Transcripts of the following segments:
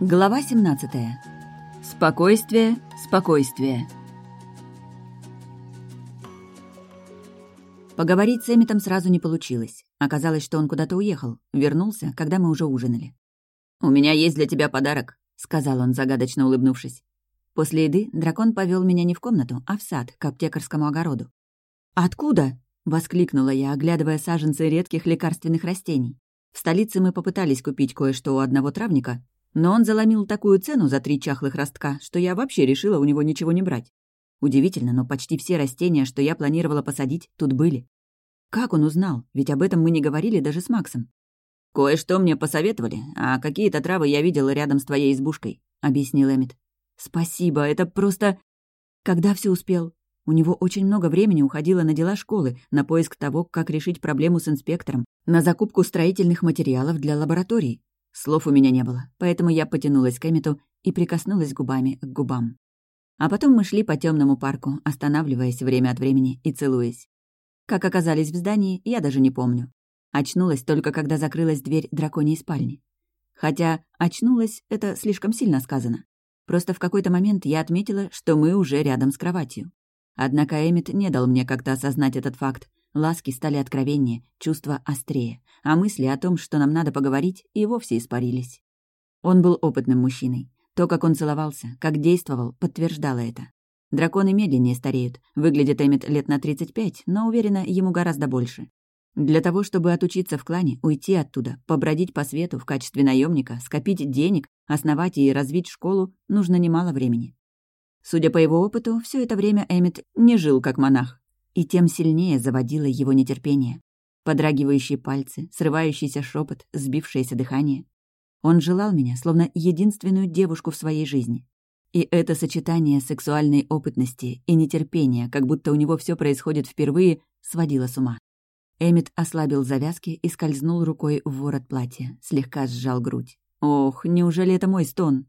Глава 17. Спокойствие, спокойствие. Поговорить с Эмитом сразу не получилось. Оказалось, что он куда-то уехал. Вернулся, когда мы уже ужинали. «У меня есть для тебя подарок», — сказал он, загадочно улыбнувшись. После еды дракон повел меня не в комнату, а в сад, к аптекарскому огороду. «Откуда?» — воскликнула я, оглядывая саженцы редких лекарственных растений. В столице мы попытались купить кое-что у одного травника, но он заломил такую цену за три чахлых ростка, что я вообще решила у него ничего не брать. Удивительно, но почти все растения, что я планировала посадить, тут были. Как он узнал? Ведь об этом мы не говорили даже с Максом. «Кое-что мне посоветовали, а какие-то травы я видела рядом с твоей избушкой», — объяснил Эмит. «Спасибо, это просто...» «Когда все успел?» У него очень много времени уходило на дела школы, на поиск того, как решить проблему с инспектором, на закупку строительных материалов для лабораторий. Слов у меня не было, поэтому я потянулась к Эмиту и прикоснулась губами к губам. А потом мы шли по темному парку, останавливаясь время от времени и целуясь. Как оказались в здании, я даже не помню. Очнулась только, когда закрылась дверь драконьей спальни. Хотя «очнулась» — это слишком сильно сказано. Просто в какой-то момент я отметила, что мы уже рядом с кроватью. Однако Эмит не дал мне как-то осознать этот факт, Ласки стали откровеннее, чувства острее, а мысли о том, что нам надо поговорить, и вовсе испарились. Он был опытным мужчиной. То, как он целовался, как действовал, подтверждало это. Драконы медленнее стареют, выглядит Эмит лет на 35, но, уверена, ему гораздо больше. Для того, чтобы отучиться в клане, уйти оттуда, побродить по свету в качестве наемника, скопить денег, основать и развить школу, нужно немало времени. Судя по его опыту, все это время Эмит не жил как монах, и тем сильнее заводило его нетерпение. Подрагивающие пальцы, срывающийся шепот, сбившееся дыхание. Он желал меня, словно единственную девушку в своей жизни. И это сочетание сексуальной опытности и нетерпения, как будто у него все происходит впервые, сводило с ума. Эмит ослабил завязки и скользнул рукой в ворот платья, слегка сжал грудь. «Ох, неужели это мой стон?»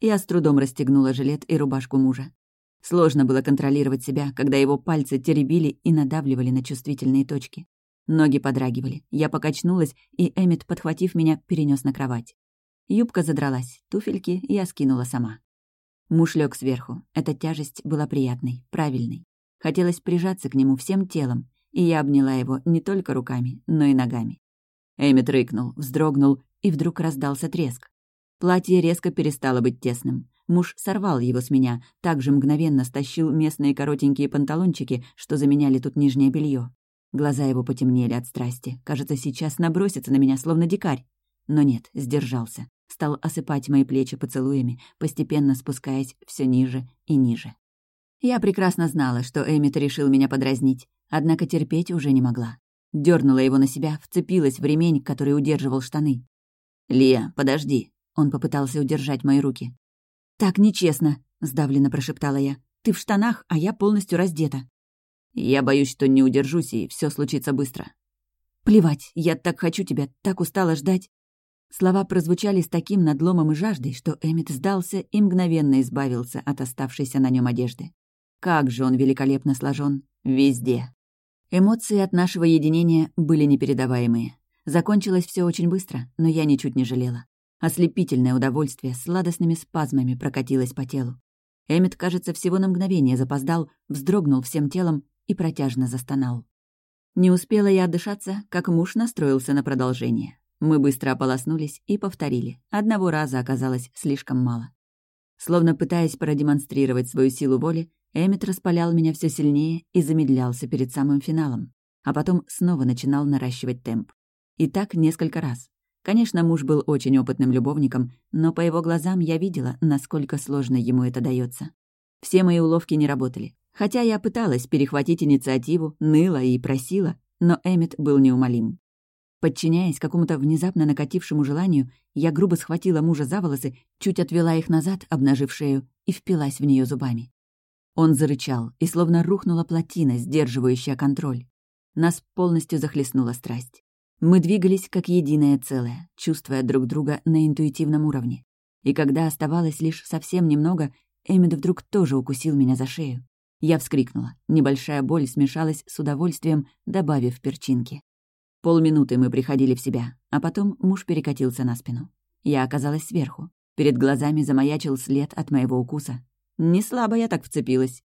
Я с трудом расстегнула жилет и рубашку мужа. Сложно было контролировать себя, когда его пальцы теребили и надавливали на чувствительные точки. Ноги подрагивали. Я покачнулась, и Эмит, подхватив меня, перенес на кровать. Юбка задралась, туфельки я скинула сама. Муж лег сверху. Эта тяжесть была приятной, правильной. Хотелось прижаться к нему всем телом, и я обняла его не только руками, но и ногами. Эмит рыкнул, вздрогнул, и вдруг раздался треск. Платье резко перестало быть тесным. Муж сорвал его с меня, также мгновенно стащил местные коротенькие панталончики, что заменяли тут нижнее белье. Глаза его потемнели от страсти. Кажется, сейчас набросится на меня, словно дикарь. Но нет, сдержался. Стал осыпать мои плечи поцелуями, постепенно спускаясь все ниже и ниже. Я прекрасно знала, что Эмит решил меня подразнить, однако терпеть уже не могла. Дернула его на себя, вцепилась в ремень, который удерживал штаны. «Лия, подожди!» Он попытался удержать мои руки. «Так нечестно», — сдавленно прошептала я. «Ты в штанах, а я полностью раздета». «Я боюсь, что не удержусь, и все случится быстро». «Плевать, я так хочу тебя, так устала ждать». Слова прозвучали с таким надломом и жаждой, что Эмит сдался и мгновенно избавился от оставшейся на нем одежды. Как же он великолепно сложен везде. Эмоции от нашего единения были непередаваемые. Закончилось все очень быстро, но я ничуть не жалела. Ослепительное удовольствие сладостными спазмами прокатилось по телу. Эммет, кажется, всего на мгновение запоздал, вздрогнул всем телом и протяжно застонал. Не успела я отдышаться, как муж настроился на продолжение. Мы быстро ополоснулись и повторили. Одного раза оказалось слишком мало. Словно пытаясь продемонстрировать свою силу воли, Эммет распалял меня все сильнее и замедлялся перед самым финалом, а потом снова начинал наращивать темп. И так несколько раз. Конечно, муж был очень опытным любовником, но по его глазам я видела, насколько сложно ему это дается. Все мои уловки не работали. Хотя я пыталась перехватить инициативу, ныла и просила, но Эммет был неумолим. Подчиняясь какому-то внезапно накатившему желанию, я грубо схватила мужа за волосы, чуть отвела их назад, обнажив шею, и впилась в нее зубами. Он зарычал, и словно рухнула плотина, сдерживающая контроль. Нас полностью захлестнула страсть. Мы двигались как единое целое, чувствуя друг друга на интуитивном уровне. И когда оставалось лишь совсем немного, Эммет вдруг тоже укусил меня за шею. Я вскрикнула. Небольшая боль смешалась с удовольствием, добавив перчинки. Полминуты мы приходили в себя, а потом муж перекатился на спину. Я оказалась сверху. Перед глазами замаячил след от моего укуса. Не слабо я так вцепилась.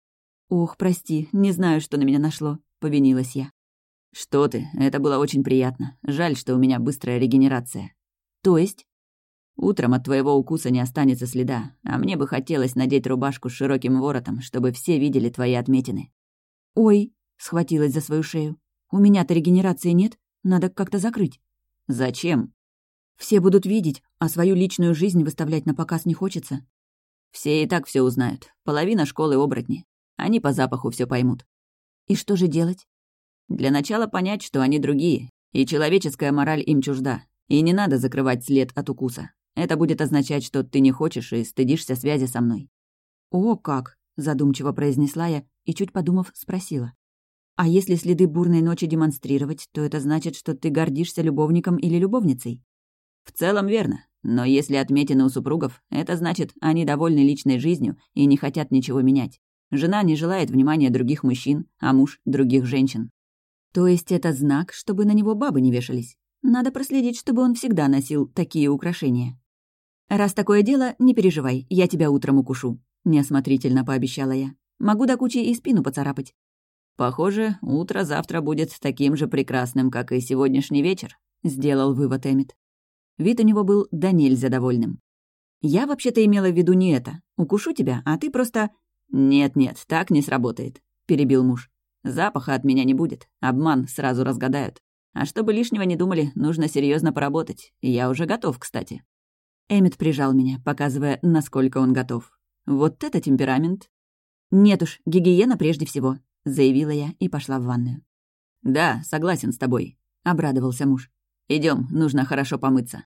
«Ох, прости, не знаю, что на меня нашло», — повинилась я. «Что ты, это было очень приятно. Жаль, что у меня быстрая регенерация». «То есть?» «Утром от твоего укуса не останется следа, а мне бы хотелось надеть рубашку с широким воротом, чтобы все видели твои отметины». «Ой», — схватилась за свою шею. «У меня-то регенерации нет, надо как-то закрыть». «Зачем?» «Все будут видеть, а свою личную жизнь выставлять на показ не хочется». «Все и так все узнают. Половина школы оборотни. Они по запаху все поймут». «И что же делать?» «Для начала понять, что они другие, и человеческая мораль им чужда. И не надо закрывать след от укуса. Это будет означать, что ты не хочешь и стыдишься связи со мной». «О, как!» — задумчиво произнесла я и, чуть подумав, спросила. А если следы бурной ночи демонстрировать, то это значит, что ты гордишься любовником или любовницей. В целом верно. Но если отметины у супругов, это значит, они довольны личной жизнью и не хотят ничего менять. Жена не желает внимания других мужчин, а муж — других женщин. То есть это знак, чтобы на него бабы не вешались. Надо проследить, чтобы он всегда носил такие украшения. «Раз такое дело, не переживай, я тебя утром укушу», — неосмотрительно пообещала я. «Могу до кучи и спину поцарапать». «Похоже, утро завтра будет таким же прекрасным, как и сегодняшний вечер», — сделал вывод Эммет. Вид у него был да нельзя довольным. «Я вообще-то имела в виду не это. Укушу тебя, а ты просто...» «Нет-нет, так не сработает», — перебил муж. «Запаха от меня не будет. Обман сразу разгадают. А чтобы лишнего не думали, нужно серьезно поработать. Я уже готов, кстати». Эммет прижал меня, показывая, насколько он готов. «Вот это темперамент!» «Нет уж, гигиена прежде всего заявила я и пошла в ванную. «Да, согласен с тобой», — обрадовался муж. Идем, нужно хорошо помыться».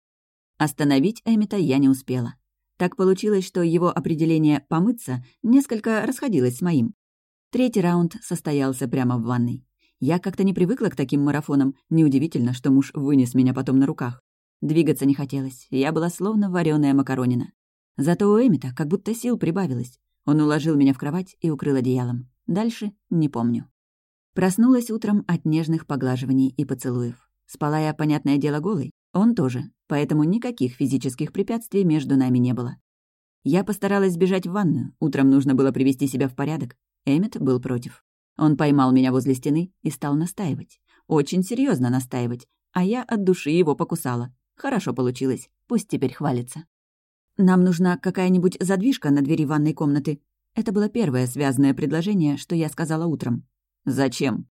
Остановить Эмита я не успела. Так получилось, что его определение «помыться» несколько расходилось с моим. Третий раунд состоялся прямо в ванной. Я как-то не привыкла к таким марафонам, неудивительно, что муж вынес меня потом на руках. Двигаться не хотелось, я была словно вареная макаронина. Зато у Эмита как будто сил прибавилось. Он уложил меня в кровать и укрыл одеялом. Дальше не помню. Проснулась утром от нежных поглаживаний и поцелуев. Спала я, понятное дело, голой. Он тоже, поэтому никаких физических препятствий между нами не было. Я постаралась сбежать в ванную, утром нужно было привести себя в порядок. Эммет был против. Он поймал меня возле стены и стал настаивать. Очень серьезно настаивать, а я от души его покусала. Хорошо получилось, пусть теперь хвалится. «Нам нужна какая-нибудь задвижка на двери ванной комнаты», это было первое связанное предложение, что я сказала утром. «Зачем?»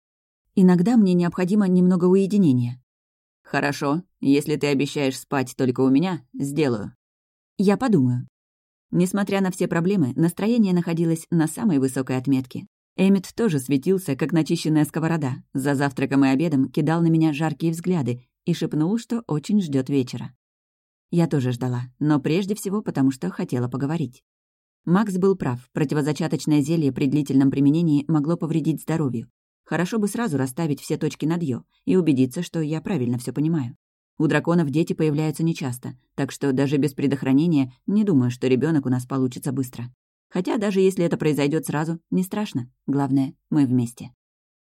«Иногда мне необходимо немного уединения». «Хорошо. Если ты обещаешь спать только у меня, сделаю». «Я подумаю». Несмотря на все проблемы, настроение находилось на самой высокой отметке. Эммет тоже светился, как начищенная сковорода. За завтраком и обедом кидал на меня жаркие взгляды и шепнул, что очень ждет вечера. Я тоже ждала, но прежде всего потому, что хотела поговорить. Макс был прав, противозачаточное зелье при длительном применении могло повредить здоровью. Хорошо бы сразу расставить все точки над «ё» и убедиться, что я правильно все понимаю. У драконов дети появляются нечасто, так что даже без предохранения не думаю, что ребенок у нас получится быстро. Хотя даже если это произойдет сразу, не страшно. Главное, мы вместе.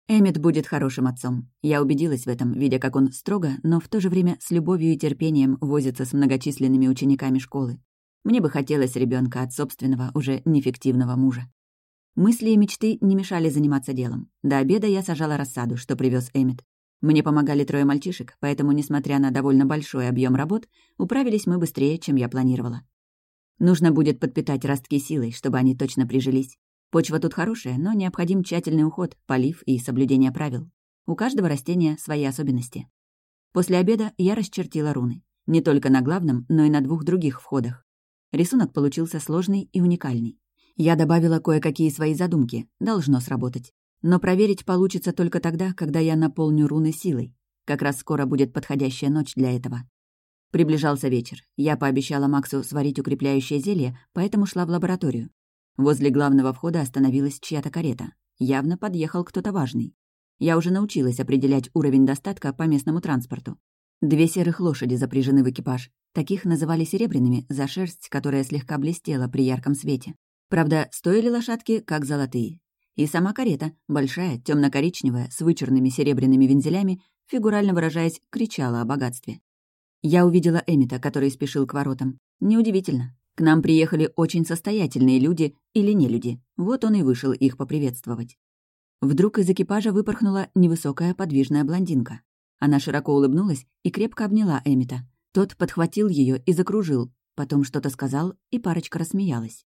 Эммет будет хорошим отцом. Я убедилась в этом, видя, как он строго, но в то же время с любовью и терпением возится с многочисленными учениками школы. Мне бы хотелось ребенка от собственного, уже неэффективного мужа. Мысли и мечты не мешали заниматься делом. До обеда я сажала рассаду, что привез Эммет. Мне помогали трое мальчишек, поэтому, несмотря на довольно большой объем работ, управились мы быстрее, чем я планировала. Нужно будет подпитать ростки силой, чтобы они точно прижились. Почва тут хорошая, но необходим тщательный уход, полив и соблюдение правил. У каждого растения свои особенности. После обеда я расчертила руны. Не только на главном, но и на двух других входах. Рисунок получился сложный и уникальный. Я добавила кое-какие свои задумки, должно сработать. Но проверить получится только тогда, когда я наполню руны силой. Как раз скоро будет подходящая ночь для этого. Приближался вечер. Я пообещала Максу сварить укрепляющее зелье, поэтому шла в лабораторию. Возле главного входа остановилась чья-то карета. Явно подъехал кто-то важный. Я уже научилась определять уровень достатка по местному транспорту. Две серых лошади запряжены в экипаж. Таких называли серебряными за шерсть, которая слегка блестела при ярком свете. Правда, стоили лошадки, как золотые. И сама карета, большая, темно коричневая с вычурными серебряными вензелями, фигурально выражаясь, кричала о богатстве. Я увидела Эмита, который спешил к воротам. Неудивительно. К нам приехали очень состоятельные люди или не люди. Вот он и вышел их поприветствовать. Вдруг из экипажа выпорхнула невысокая подвижная блондинка. Она широко улыбнулась и крепко обняла Эмита. Тот подхватил ее и закружил, потом что-то сказал, и парочка рассмеялась.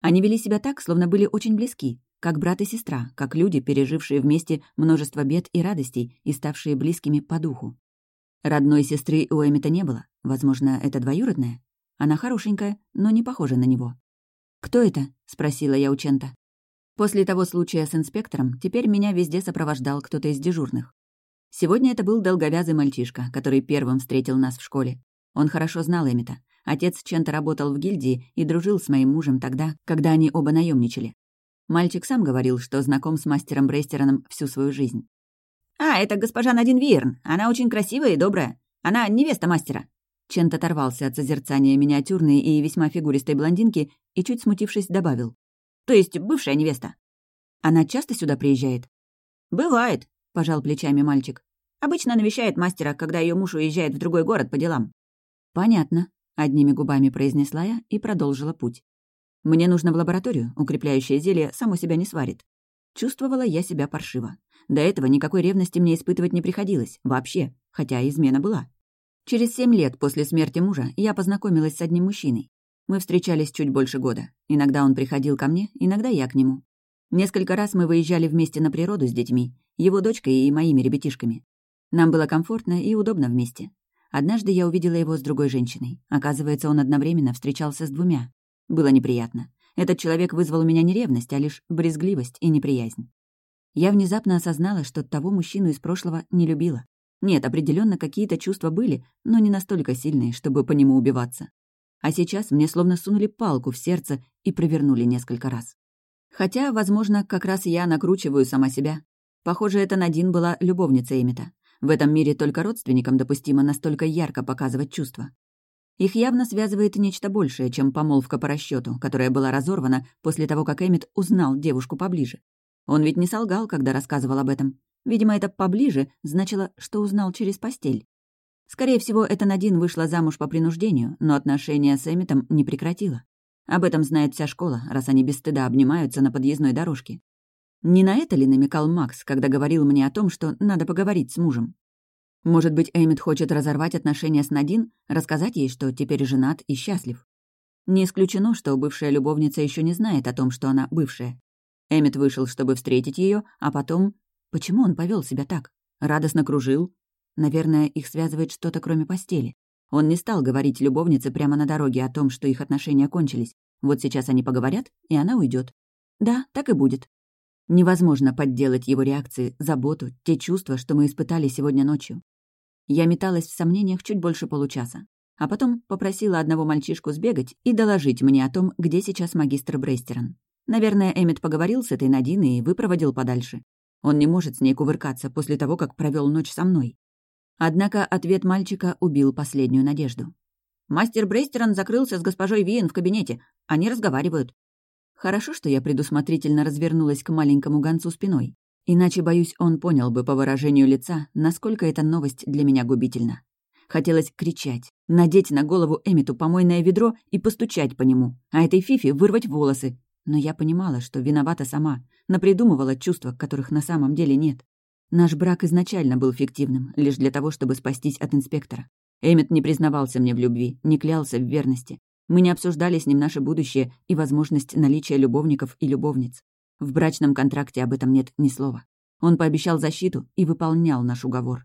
Они вели себя так, словно были очень близки, как брат и сестра, как люди, пережившие вместе множество бед и радостей и ставшие близкими по духу. Родной сестры у Эмита не было. Возможно, это двоюродная? Она хорошенькая, но не похожа на него. «Кто это?» — спросила я у Чента. После того случая с инспектором теперь меня везде сопровождал кто-то из дежурных. Сегодня это был долговязый мальчишка, который первым встретил нас в школе. Он хорошо знал Эмита. Отец Чента работал в гильдии и дружил с моим мужем тогда, когда они оба наемничали. Мальчик сам говорил, что знаком с мастером Брейстероном всю свою жизнь. «А, это госпожа Надин Виерн. Она очень красивая и добрая. Она невеста мастера. Чент оторвался от созерцания миниатюрной и весьма фигуристой блондинки и, чуть смутившись, добавил. «То есть бывшая невеста». «Она часто сюда приезжает?» «Бывает», — пожал плечами мальчик. «Обычно навещает мастера, когда ее муж уезжает в другой город по делам». «Понятно», — одними губами произнесла я и продолжила путь. «Мне нужно в лабораторию, укрепляющее зелье само себя не сварит». Чувствовала я себя паршиво. До этого никакой ревности мне испытывать не приходилось, вообще, хотя измена была. Через семь лет после смерти мужа я познакомилась с одним мужчиной. Мы встречались чуть больше года. Иногда он приходил ко мне, иногда я к нему. Несколько раз мы выезжали вместе на природу с детьми, его дочкой и моими ребятишками. Нам было комфортно и удобно вместе. Однажды я увидела его с другой женщиной. Оказывается, он одновременно встречался с двумя. Было неприятно. Этот человек вызвал у меня не ревность, а лишь брезгливость и неприязнь. Я внезапно осознала, что того мужчину из прошлого не любила. Нет, определенно какие-то чувства были, но не настолько сильные, чтобы по нему убиваться. А сейчас мне словно сунули палку в сердце и провернули несколько раз. Хотя, возможно, как раз я накручиваю сама себя. Похоже, это Надин была любовница Эмита. В этом мире только родственникам допустимо настолько ярко показывать чувства. Их явно связывает нечто большее, чем помолвка по расчету, которая была разорвана после того, как Эмит узнал девушку поближе. Он ведь не солгал, когда рассказывал об этом. Видимо, это «поближе» значило, что узнал через постель. Скорее всего, эта Надин вышла замуж по принуждению, но отношения с Эмитом не прекратила. Об этом знает вся школа, раз они без стыда обнимаются на подъездной дорожке. Не на это ли намекал Макс, когда говорил мне о том, что надо поговорить с мужем? Может быть, Эмит хочет разорвать отношения с Надин, рассказать ей, что теперь женат и счастлив? Не исключено, что бывшая любовница еще не знает о том, что она бывшая. Эмит вышел, чтобы встретить ее, а потом Почему он повел себя так? Радостно кружил? Наверное, их связывает что-то, кроме постели. Он не стал говорить любовнице прямо на дороге о том, что их отношения кончились. Вот сейчас они поговорят, и она уйдет. Да, так и будет. Невозможно подделать его реакции, заботу, те чувства, что мы испытали сегодня ночью. Я металась в сомнениях чуть больше получаса. А потом попросила одного мальчишку сбегать и доложить мне о том, где сейчас магистр Брейстерон. Наверное, Эммет поговорил с этой Надиной и выпроводил подальше. Он не может с ней кувыркаться после того, как провел ночь со мной. Однако ответ мальчика убил последнюю надежду. «Мастер Брейстерон закрылся с госпожой Виен в кабинете. Они разговаривают». Хорошо, что я предусмотрительно развернулась к маленькому гонцу спиной. Иначе, боюсь, он понял бы по выражению лица, насколько эта новость для меня губительна. Хотелось кричать, надеть на голову Эмиту помойное ведро и постучать по нему, а этой Фифи вырвать волосы, но я понимала, что виновата сама, напридумывала чувства, которых на самом деле нет. Наш брак изначально был фиктивным, лишь для того, чтобы спастись от инспектора. Эммет не признавался мне в любви, не клялся в верности. Мы не обсуждали с ним наше будущее и возможность наличия любовников и любовниц. В брачном контракте об этом нет ни слова. Он пообещал защиту и выполнял наш уговор.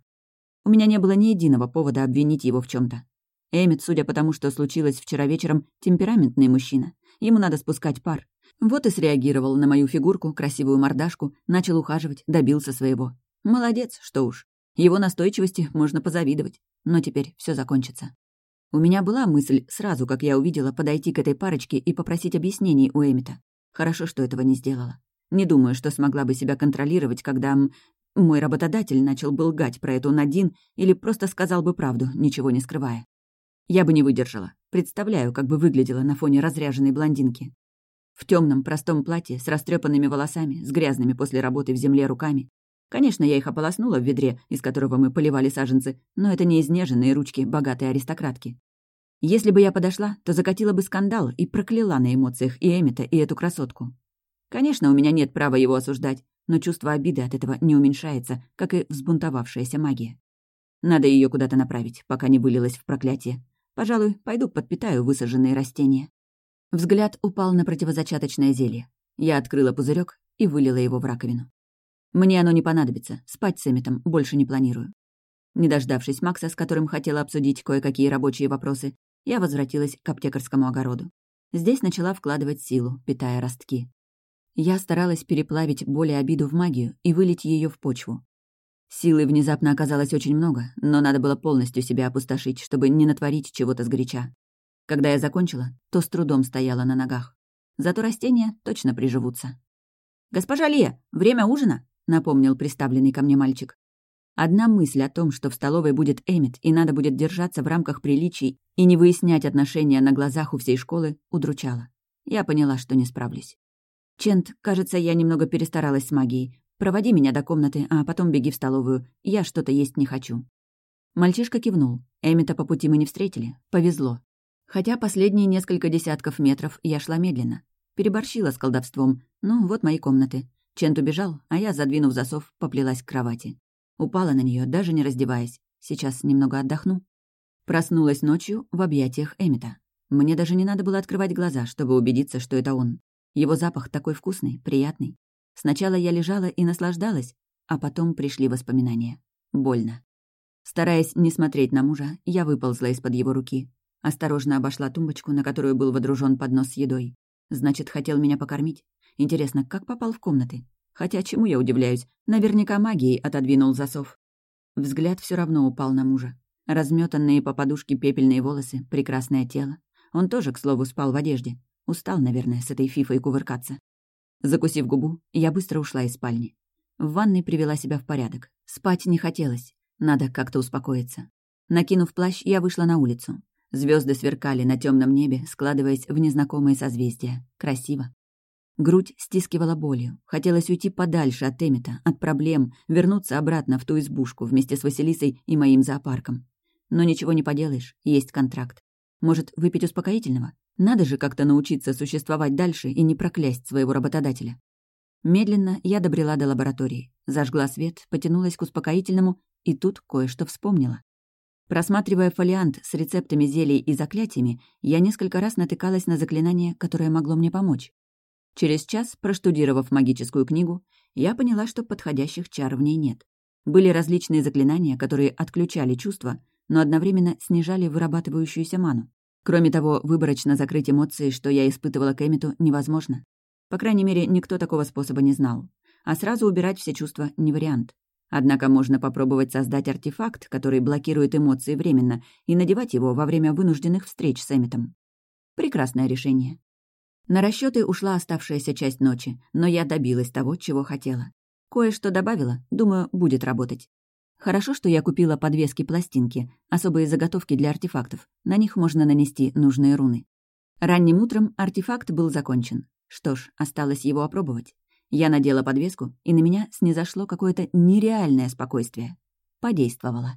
У меня не было ни единого повода обвинить его в чем то Эммет, судя по тому, что случилось вчера вечером, темпераментный мужчина. Ему надо спускать пар. Вот и среагировал на мою фигурку, красивую мордашку, начал ухаживать, добился своего. Молодец, что уж. Его настойчивости можно позавидовать. Но теперь все закончится. У меня была мысль сразу, как я увидела, подойти к этой парочке и попросить объяснений у Эмита. Хорошо, что этого не сделала. Не думаю, что смогла бы себя контролировать, когда мой работодатель начал бы лгать про эту Надин или просто сказал бы правду, ничего не скрывая. Я бы не выдержала. Представляю, как бы выглядела на фоне разряженной блондинки. В темном простом платье, с растрепанными волосами, с грязными после работы в земле руками. Конечно, я их ополоснула в ведре, из которого мы поливали саженцы, но это не изнеженные ручки богатой аристократки. Если бы я подошла, то закатила бы скандал и прокляла на эмоциях и Эмита, и эту красотку. Конечно, у меня нет права его осуждать, но чувство обиды от этого не уменьшается, как и взбунтовавшаяся магия. Надо ее куда-то направить, пока не вылилась в проклятие. Пожалуй, пойду подпитаю высаженные растения. Взгляд упал на противозачаточное зелье. Я открыла пузырек и вылила его в раковину. Мне оно не понадобится, спать с Эмитом больше не планирую. Не дождавшись Макса, с которым хотела обсудить кое-какие рабочие вопросы, я возвратилась к аптекарскому огороду. Здесь начала вкладывать силу, питая ростки. Я старалась переплавить боль и обиду в магию и вылить ее в почву. Силы внезапно оказалось очень много, но надо было полностью себя опустошить, чтобы не натворить чего-то сгоряча. Когда я закончила, то с трудом стояла на ногах. Зато растения точно приживутся. «Госпожа Лия, время ужина!» — напомнил приставленный ко мне мальчик. Одна мысль о том, что в столовой будет Эмит и надо будет держаться в рамках приличий и не выяснять отношения на глазах у всей школы, удручала. Я поняла, что не справлюсь. «Чент, кажется, я немного перестаралась с магией. Проводи меня до комнаты, а потом беги в столовую. Я что-то есть не хочу». Мальчишка кивнул. Эмита по пути мы не встретили. Повезло. Хотя последние несколько десятков метров я шла медленно. Переборщила с колдовством. Ну, вот мои комнаты. Чент убежал, а я, задвинув засов, поплелась к кровати. Упала на нее, даже не раздеваясь. Сейчас немного отдохну. Проснулась ночью в объятиях Эмита. Мне даже не надо было открывать глаза, чтобы убедиться, что это он. Его запах такой вкусный, приятный. Сначала я лежала и наслаждалась, а потом пришли воспоминания. Больно. Стараясь не смотреть на мужа, я выползла из-под его руки. Осторожно обошла тумбочку, на которую был водружен поднос с едой. Значит, хотел меня покормить. Интересно, как попал в комнаты? Хотя чему я удивляюсь? Наверняка магией отодвинул засов. Взгляд все равно упал на мужа. Разметанные по подушке пепельные волосы, прекрасное тело. Он тоже, к слову, спал в одежде. Устал, наверное, с этой фифой кувыркаться. Закусив губу, я быстро ушла из спальни. В ванной привела себя в порядок. Спать не хотелось. Надо как-то успокоиться. Накинув плащ, я вышла на улицу. Звезды сверкали на темном небе, складываясь в незнакомые созвездия. Красиво. Грудь стискивала болью. Хотелось уйти подальше от Эмита, от проблем, вернуться обратно в ту избушку вместе с Василисой и моим зоопарком. Но ничего не поделаешь, есть контракт. Может, выпить успокоительного? Надо же как-то научиться существовать дальше и не проклясть своего работодателя. Медленно я добрела до лаборатории, зажгла свет, потянулась к успокоительному и тут кое-что вспомнила. Просматривая фолиант с рецептами зелий и заклятиями, я несколько раз натыкалась на заклинание, которое могло мне помочь. Через час, проштудировав магическую книгу, я поняла, что подходящих чар в ней нет. Были различные заклинания, которые отключали чувства, но одновременно снижали вырабатывающуюся ману. Кроме того, выборочно закрыть эмоции, что я испытывала к Эмиту, невозможно. По крайней мере, никто такого способа не знал. А сразу убирать все чувства — не вариант. Однако можно попробовать создать артефакт, который блокирует эмоции временно, и надевать его во время вынужденных встреч с Эмитом. Прекрасное решение. На расчеты ушла оставшаяся часть ночи, но я добилась того, чего хотела. Кое-что добавила, думаю, будет работать. Хорошо, что я купила подвески-пластинки, особые заготовки для артефактов. На них можно нанести нужные руны. Ранним утром артефакт был закончен. Что ж, осталось его опробовать. Я надела подвеску, и на меня снизошло какое-то нереальное спокойствие. Подействовало.